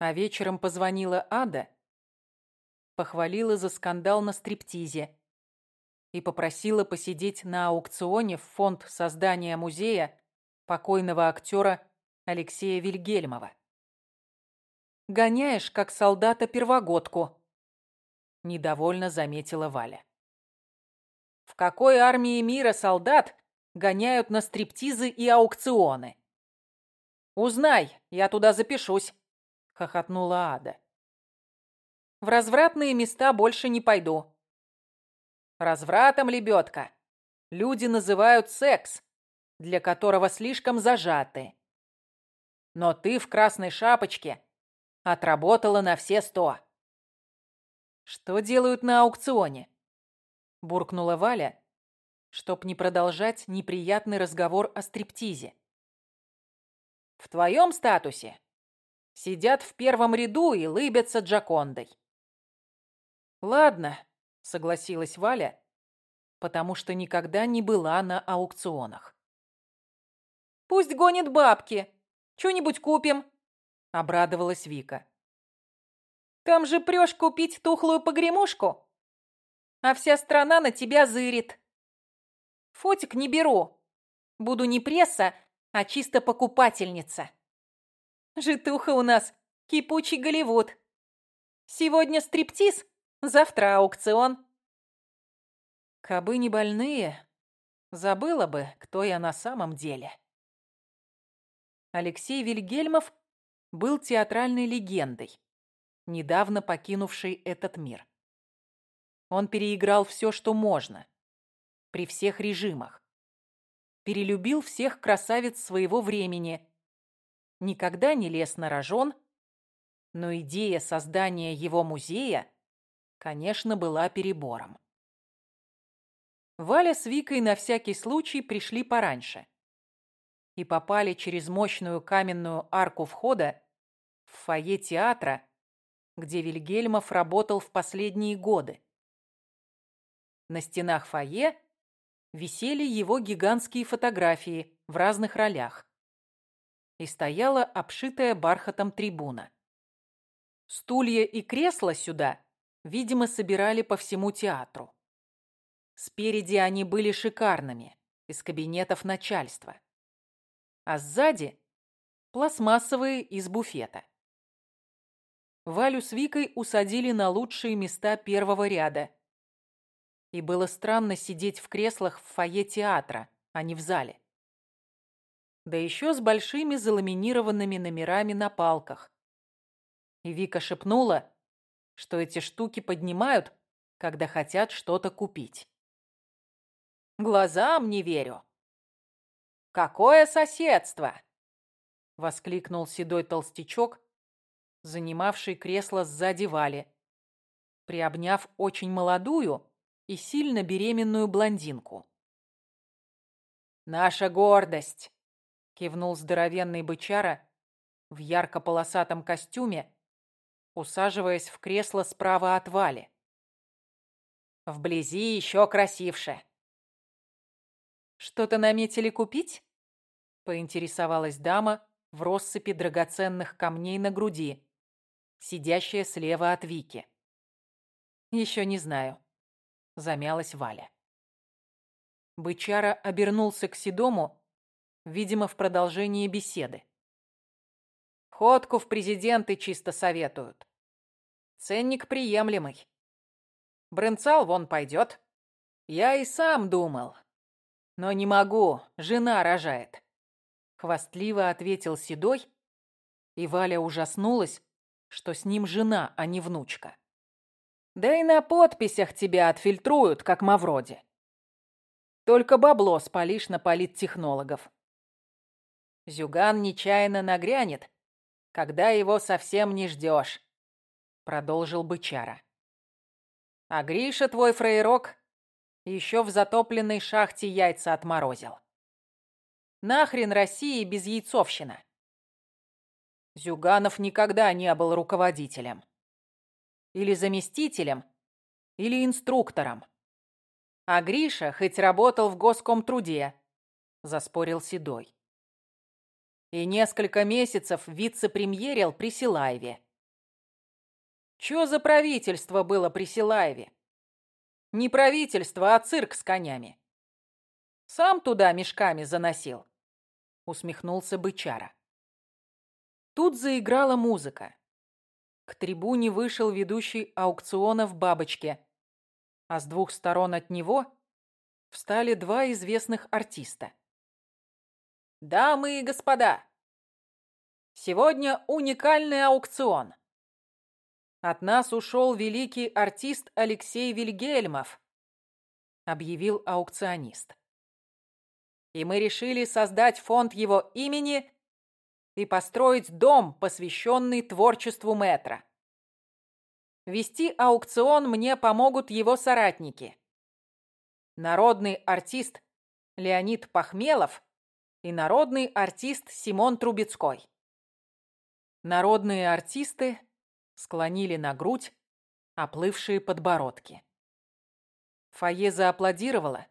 А вечером позвонила Ада, похвалила за скандал на стриптизе и попросила посидеть на аукционе в фонд создания музея покойного актера Алексея Вильгельмова. «Гоняешь, как солдата-первогодку», — недовольно заметила Валя. «В какой армии мира солдат гоняют на стриптизы и аукционы?» «Узнай, я туда запишусь», — хохотнула Ада. «В развратные места больше не пойду». «Развратом, лебедка, люди называют секс, для которого слишком зажаты. Но ты в красной шапочке отработала на все сто». «Что делают на аукционе?» — буркнула Валя, чтоб не продолжать неприятный разговор о стриптизе. В твоем статусе сидят в первом ряду и лыбятся Джакондой. Ладно, согласилась Валя, потому что никогда не была на аукционах. Пусть гонит бабки. Что-нибудь купим, обрадовалась Вика. Там же прешь купить тухлую погремушку, а вся страна на тебя зырит. Фотик не беру. Буду не пресса, а чисто покупательница. Житуха у нас кипучий Голливуд. Сегодня стриптиз, завтра аукцион. Кабы не больные, забыла бы, кто я на самом деле. Алексей Вильгельмов был театральной легендой, недавно покинувшей этот мир. Он переиграл все, что можно, при всех режимах перелюбил всех красавиц своего времени. Никогда не лез на рожон, но идея создания его музея, конечно, была перебором. Валя с Викой на всякий случай пришли пораньше и попали через мощную каменную арку входа в фойе театра, где Вильгельмов работал в последние годы. На стенах фойе висели его гигантские фотографии в разных ролях. И стояла обшитая бархатом трибуна. Стулья и кресла сюда, видимо, собирали по всему театру. Спереди они были шикарными, из кабинетов начальства. А сзади – пластмассовые из буфета. Валю с Викой усадили на лучшие места первого ряда – и было странно сидеть в креслах в фойе театра, а не в зале. Да еще с большими заламинированными номерами на палках. И Вика шепнула, что эти штуки поднимают, когда хотят что-то купить. «Глазам не верю!» «Какое соседство!» — воскликнул седой толстячок, занимавший кресло сзади Вали, приобняв очень молодую, и сильно беременную блондинку. «Наша гордость!» — кивнул здоровенный бычара в ярко-полосатом костюме, усаживаясь в кресло справа от Вали. «Вблизи еще красивше!» «Что-то наметили купить?» — поинтересовалась дама в россыпи драгоценных камней на груди, сидящая слева от Вики. «Еще не знаю», замялась Валя. Бычара обернулся к Седому, видимо, в продолжении беседы. Ходку в президенты чисто советуют. Ценник приемлемый. Брынцал вон пойдет. Я и сам думал. Но не могу, жена рожает. Хвастливо ответил Седой, и Валя ужаснулась, что с ним жена, а не внучка. Да и на подписях тебя отфильтруют, как Мавроди. Только бабло спалишь на политтехнологов. Зюган нечаянно нагрянет, когда его совсем не ждешь, продолжил бычара. А Гриша, твой фрейрок, еще в затопленной шахте яйца отморозил. Нахрен России без яйцовщина? Зюганов никогда не был руководителем или заместителем, или инструктором. А Гриша хоть работал в госкомтруде, заспорил Седой. И несколько месяцев вице-премьерил при Силаеве. Чё за правительство было при Силаеве? Не правительство, а цирк с конями. Сам туда мешками заносил, усмехнулся бычара. Тут заиграла музыка. К трибуне вышел ведущий аукциона в бабочке, а с двух сторон от него встали два известных артиста. «Дамы и господа, сегодня уникальный аукцион. От нас ушел великий артист Алексей Вильгельмов», объявил аукционист. «И мы решили создать фонд его имени и построить дом, посвященный творчеству Метра. Вести аукцион мне помогут его соратники. Народный артист Леонид Пахмелов и народный артист Симон Трубецкой. Народные артисты склонили на грудь оплывшие подбородки. Фойе зааплодировало.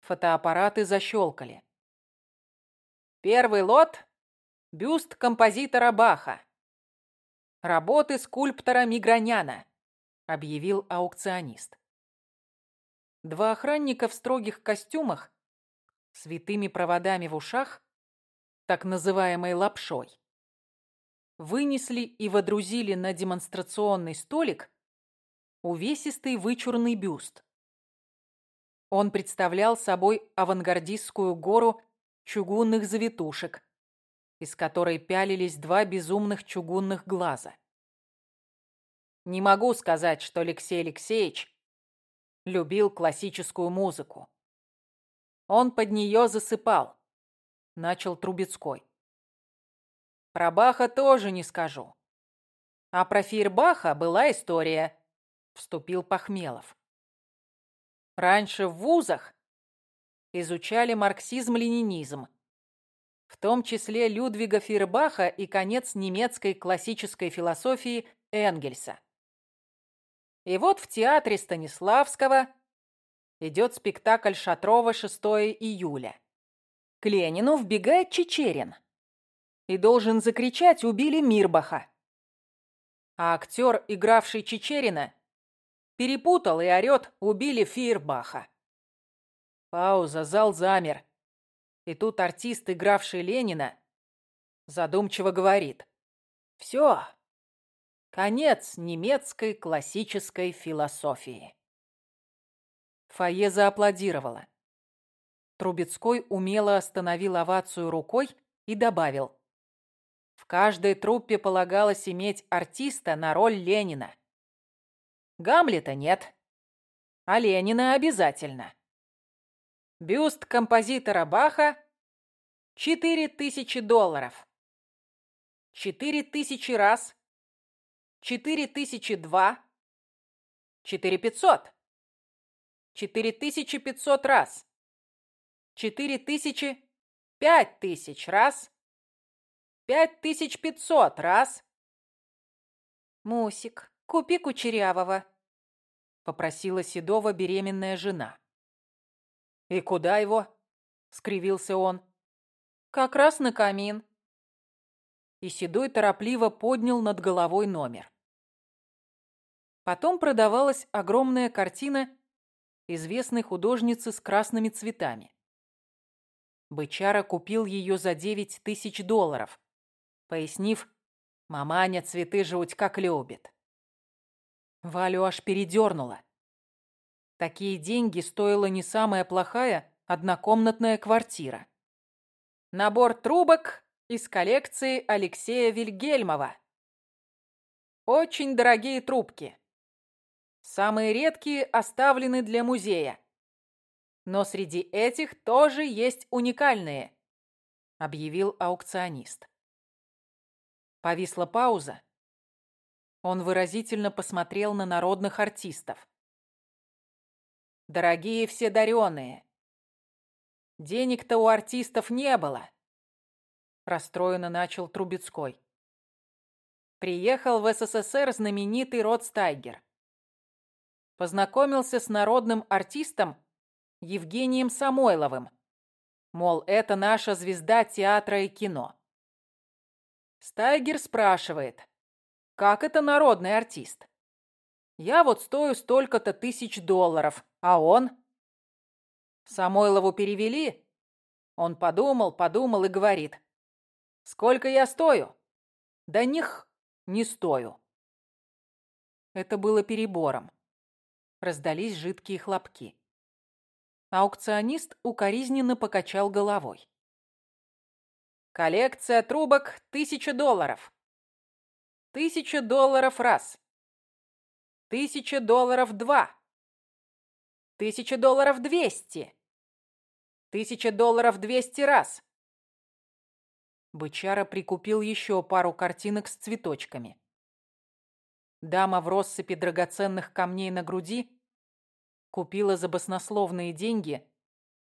Фотоаппараты защелкали. Первый лот – бюст композитора Баха. Работы скульптора Миграняна, объявил аукционист. Два охранника в строгих костюмах, с витыми проводами в ушах, так называемой лапшой, вынесли и водрузили на демонстрационный столик увесистый вычурный бюст. Он представлял собой авангардистскую гору чугунных завитушек, из которой пялились два безумных чугунных глаза. Не могу сказать, что Алексей Алексеевич любил классическую музыку. Он под нее засыпал, начал Трубецкой. Про Баха тоже не скажу. А про Фейербаха была история, вступил Пахмелов. Раньше в вузах изучали марксизм-ленинизм, в том числе Людвига Фейербаха и конец немецкой классической философии Энгельса. И вот в театре Станиславского идет спектакль Шатрова 6 июля. К Ленину вбегает Чечерин и должен закричать «Убили Мирбаха!». А актер, игравший Чечерина, перепутал и орёт «Убили Фейербаха!». Пауза, зал замер. И тут артист, игравший Ленина, задумчиво говорит. «Все, конец немецкой классической философии». Фойе зааплодировало. Трубецкой умело остановил овацию рукой и добавил. В каждой труппе полагалось иметь артиста на роль Ленина. Гамлета нет, а Ленина обязательно. Бюст композитора Баха – четыре тысячи долларов. Четыре тысячи раз. Четыре тысячи два. Четыре пятьсот. Четыре тысячи пятьсот раз. Четыре тысячи пять тысяч раз. Пять тысяч пятьсот раз. «Мусик, купи кучерявого», — попросила Седова беременная жена. «И куда его?» — скривился он. «Как раз на камин». И Седой торопливо поднял над головой номер. Потом продавалась огромная картина известной художницы с красными цветами. Бычара купил ее за девять тысяч долларов, пояснив, «Маманя цветы жуть как любит». Валю аж передернула. Такие деньги стоила не самая плохая однокомнатная квартира. Набор трубок из коллекции Алексея Вильгельмова. Очень дорогие трубки. Самые редкие оставлены для музея. Но среди этих тоже есть уникальные, объявил аукционист. Повисла пауза. Он выразительно посмотрел на народных артистов. Дорогие все дареные. Денег-то у артистов не было. Расстроенно начал Трубецкой. Приехал в СССР знаменитый Род Стайгер. Познакомился с народным артистом Евгением Самойловым. Мол, это наша звезда театра и кино. Стайгер спрашивает. как это народный артист? Я вот стою столько-то тысяч долларов, а он? Самойлову перевели? Он подумал, подумал и говорит. Сколько я стою? Да них не стою. Это было перебором. Раздались жидкие хлопки. Аукционист укоризненно покачал головой. Коллекция трубок – тысяча долларов. Тысяча долларов раз. Тысяча долларов два. Тысяча долларов двести. Тысяча долларов двести раз. Бычара прикупил еще пару картинок с цветочками. Дама в россыпи драгоценных камней на груди купила за баснословные деньги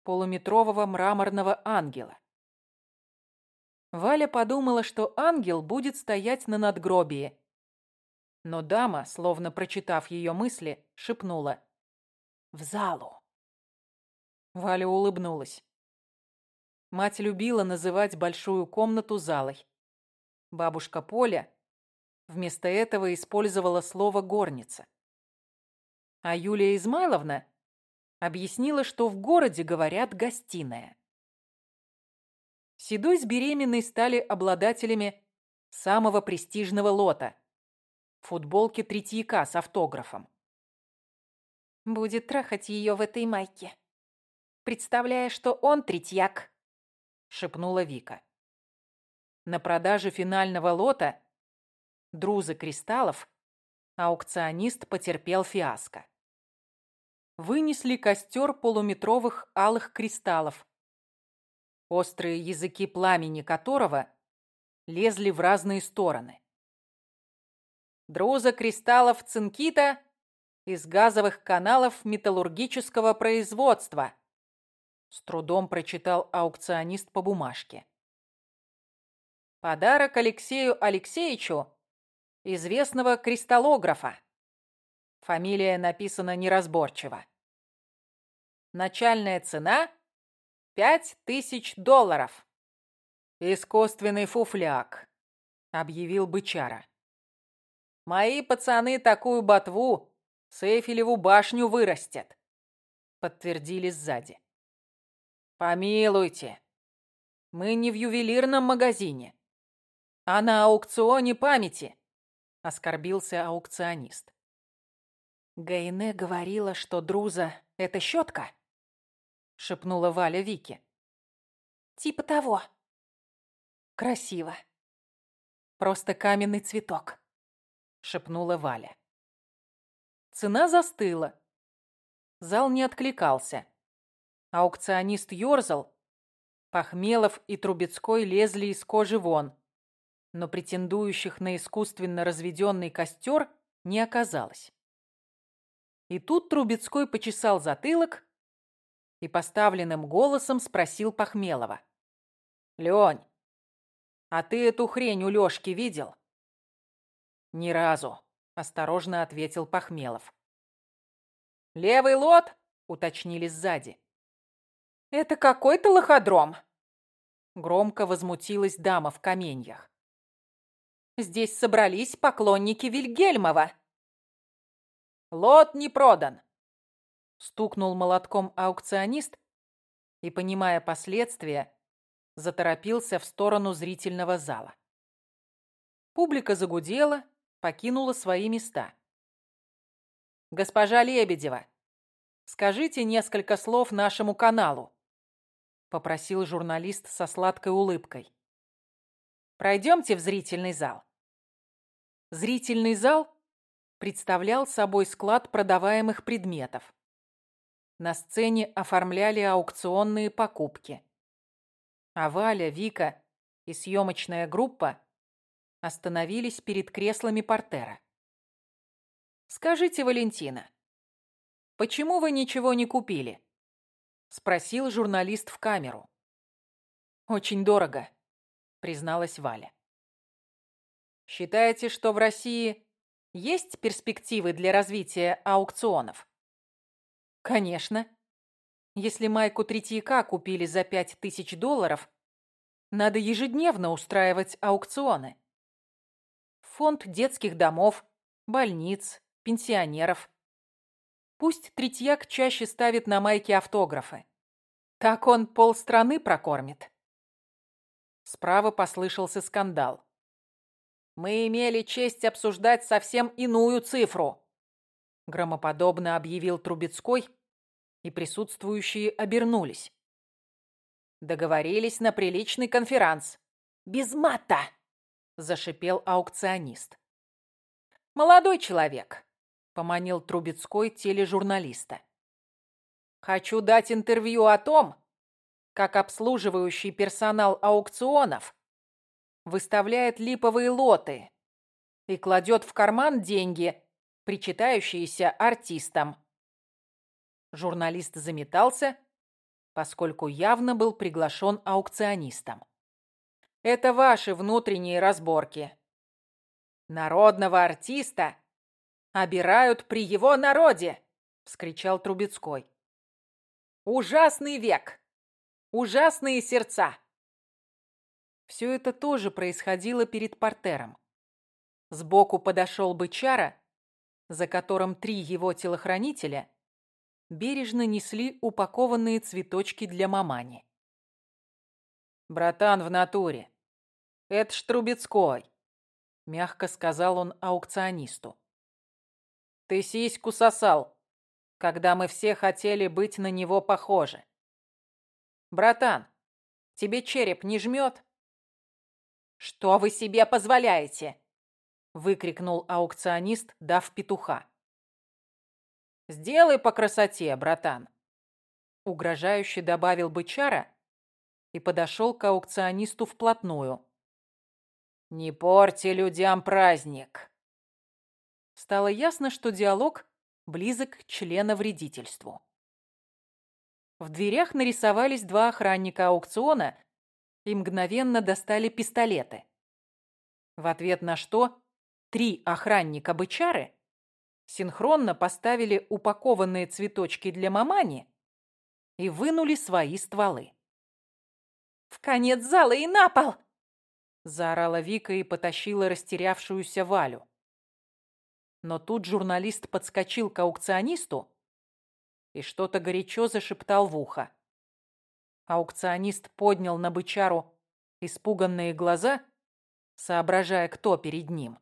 полуметрового мраморного ангела. Валя подумала, что ангел будет стоять на надгробии. Но дама, словно прочитав ее мысли, шепнула «В залу». Валя улыбнулась. Мать любила называть большую комнату залой. Бабушка Поля вместо этого использовала слово «горница». А Юлия Измайловна объяснила, что в городе говорят «гостиная». Седой с беременной стали обладателями самого престижного лота – футболки Третьяка с автографом. Будет трахать ее в этой майке, представляя, что он Третьяк, шепнула Вика. На продаже финального лота друзы кристаллов аукционист потерпел фиаско. Вынесли костер полуметровых алых кристаллов, острые языки пламени которого лезли в разные стороны. Друза кристаллов цинкита из газовых каналов металлургического производства. С трудом прочитал аукционист по бумажке. Подарок Алексею Алексеевичу, известного кристаллографа. Фамилия написана неразборчиво. Начальная цена Пять тысяч долларов!» «Искусственный фуфляк», — объявил бычара. «Мои пацаны такую ботву с Эйфелеву башню вырастят», — подтвердили сзади. «Помилуйте, мы не в ювелирном магазине, а на аукционе памяти», — оскорбился аукционист. Гайне говорила, что друза — это щетка шепнула Валя Вике. Типа того. Красиво. Просто каменный цветок, шепнула Валя. Цена застыла. Зал не откликался. Аукционист ёрзал. Похмелов и Трубецкой лезли из кожи вон. Но претендующих на искусственно разведенный костер не оказалось. И тут Трубецкой почесал затылок и поставленным голосом спросил Похмелова. «Лёнь, а ты эту хрень у Лёшки видел?» «Ни разу», — осторожно ответил Похмелов. «Левый лот?» — уточнили сзади. «Это какой-то лоходром!» Громко возмутилась дама в каменьях. «Здесь собрались поклонники Вильгельмова!» «Лот не продан!» Стукнул молотком аукционист и, понимая последствия, заторопился в сторону зрительного зала. Публика загудела, покинула свои места. «Госпожа Лебедева, скажите несколько слов нашему каналу», — попросил журналист со сладкой улыбкой. «Пройдемте в зрительный зал». Зрительный зал представлял собой склад продаваемых предметов. На сцене оформляли аукционные покупки. А Валя, Вика и съемочная группа остановились перед креслами портера. «Скажите, Валентина, почему вы ничего не купили?» — спросил журналист в камеру. «Очень дорого», — призналась Валя. «Считаете, что в России есть перспективы для развития аукционов?» Конечно. Если майку Третьяка купили за пять тысяч долларов, надо ежедневно устраивать аукционы. фонд детских домов, больниц, пенсионеров. Пусть Третьяк чаще ставит на майке автографы. Так он полстраны прокормит. Справа послышался скандал. «Мы имели честь обсуждать совсем иную цифру», громоподобно объявил Трубецкой, и присутствующие обернулись. Договорились на приличный конферанс. «Без мата!» – зашипел аукционист. «Молодой человек», – поманил Трубецкой тележурналиста. «Хочу дать интервью о том, как обслуживающий персонал аукционов выставляет липовые лоты и кладет в карман деньги, причитающиеся артистам. Журналист заметался, поскольку явно был приглашен аукционистом. Это ваши внутренние разборки. Народного артиста обирают при его народе, вскричал Трубецкой. Ужасный век! Ужасные сердца! Все это тоже происходило перед портером. Сбоку подошел бычара за которым три его телохранителя бережно несли упакованные цветочки для мамани. «Братан в натуре. Это ж Трубецкой», — мягко сказал он аукционисту. «Ты сиську сосал, когда мы все хотели быть на него похожи. Братан, тебе череп не жмет?» «Что вы себе позволяете?» выкрикнул аукционист, дав петуха. «Сделай по красоте, братан!» Угрожающе добавил бычара и подошел к аукционисту вплотную. «Не порти людям праздник!» Стало ясно, что диалог близок к членовредительству. В дверях нарисовались два охранника аукциона и мгновенно достали пистолеты. В ответ на что Три охранника-бычары синхронно поставили упакованные цветочки для мамани и вынули свои стволы. «В конец зала и на пол!» заорала Вика и потащила растерявшуюся Валю. Но тут журналист подскочил к аукционисту и что-то горячо зашептал в ухо. Аукционист поднял на бычару испуганные глаза, соображая, кто перед ним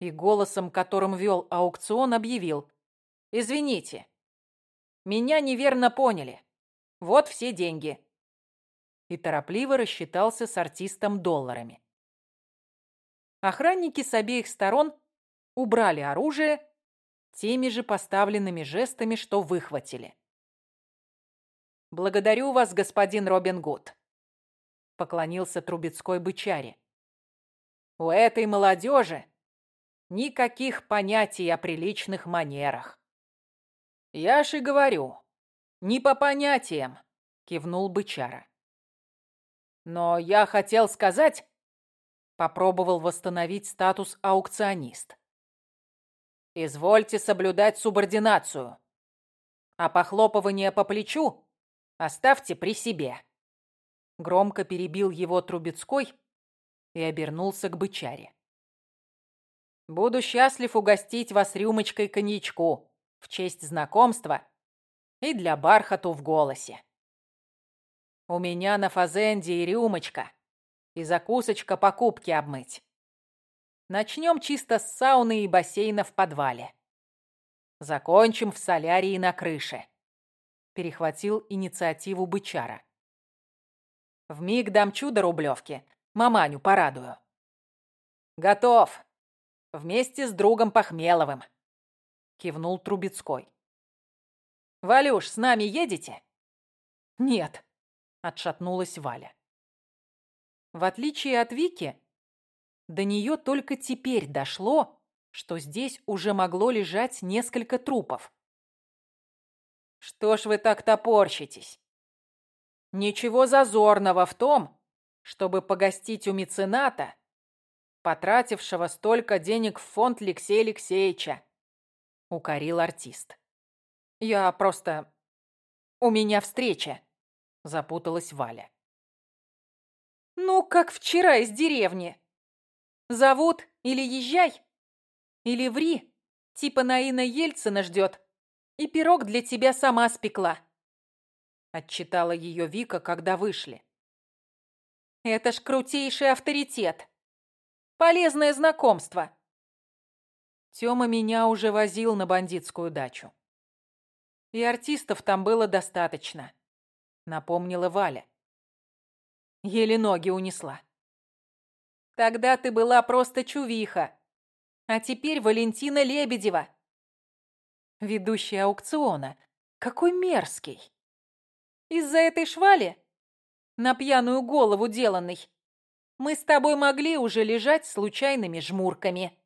и голосом, которым вел аукцион, объявил. «Извините, меня неверно поняли. Вот все деньги». И торопливо рассчитался с артистом долларами. Охранники с обеих сторон убрали оружие теми же поставленными жестами, что выхватили. «Благодарю вас, господин Робин Гуд», — поклонился Трубецкой бычаре. «У этой молодежи Никаких понятий о приличных манерах. Я ж и говорю, не по понятиям, кивнул бычара. Но я хотел сказать, попробовал восстановить статус аукционист. Извольте соблюдать субординацию, а похлопывание по плечу оставьте при себе. Громко перебил его Трубецкой и обернулся к бычаре. Буду счастлив угостить вас рюмочкой коньячку в честь знакомства и для бархату в голосе. У меня на фазенде и рюмочка, и закусочка покупки обмыть. Начнем чисто с сауны и бассейна в подвале. Закончим в солярии на крыше. Перехватил инициативу бычара. Вмиг дам чудо рублевки, маманю порадую. Готов, Вместе с другом Похмеловым. Кивнул Трубецкой. «Валюш, с нами едете?» «Нет», — отшатнулась Валя. В отличие от Вики, до нее только теперь дошло, что здесь уже могло лежать несколько трупов. «Что ж вы так топорщитесь? Ничего зазорного в том, чтобы погостить у мецената потратившего столько денег в фонд Алексея Алексеевича», — укорил артист. «Я просто... У меня встреча», — запуталась Валя. «Ну, как вчера из деревни», Зовут или езжай, или ври, типа Наина Ельцина ждет, и пирог для тебя сама спекла. Отчитала ее Вика, когда вышли. Это ж крутейший авторитет. Полезное знакомство. Тёма меня уже возил на бандитскую дачу. И артистов там было достаточно, напомнила Валя. Еле ноги унесла. Тогда ты была просто чувиха. А теперь Валентина Лебедева. Ведущая аукциона. Какой мерзкий. Из-за этой швали? На пьяную голову деланный. Мы с тобой могли уже лежать случайными жмурками.